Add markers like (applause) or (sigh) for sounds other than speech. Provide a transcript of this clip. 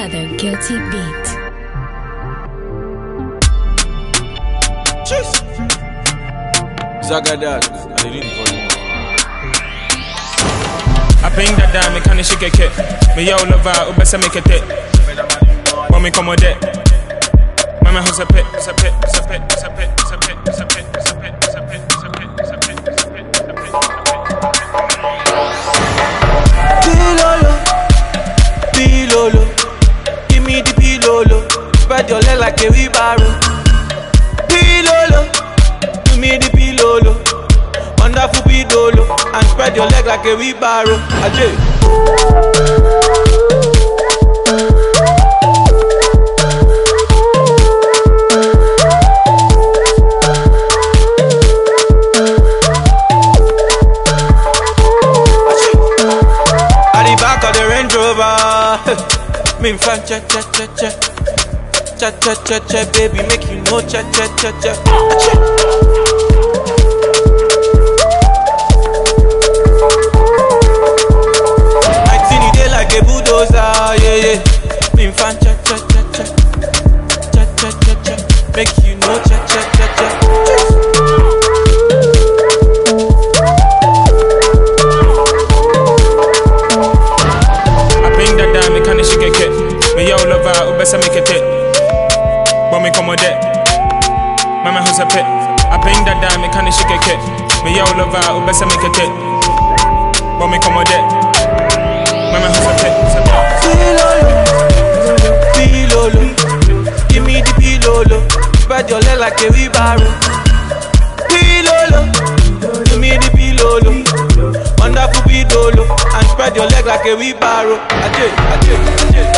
Another guilty beat. Cheers. Zagadad. I need volume. I bring that down, me can't shake it. Me yo lover, ube se make it it. When me come with it. Mama who's a pit, a pit, who's a pit, who's a pit, who's a pit, who's a pit, Spread your leg like a wheelbarrow. Pilolo, give me the pilolo. Wonderful pilolo, and spread your leg like a wheelbarrow. Ajay. The back of the Range Rover. (laughs) Cha cha cha cha. Baby, make you know cha cha cha cha. I see the day like a bulldozer, yeah yeah. Me fan cha cha cha cha. Cha cha cha cha, make you know cha cha cha cha. I bring that down, me can't shake it. Me yo lover, ube se make it it. When me come with it. Mama who's a pit. I bring that down, me can't shake it. Me yo lover, ube se make it it. When me come with it. A pit, who's a pit. Pilolo, pilolo, give me the pilolo. Spread your leg like a wheelbarrow. Pilolo, give me the pilolo. Wonderful pilolo, and spread your leg like a wheelbarrow. Ajay, ajay, ajay.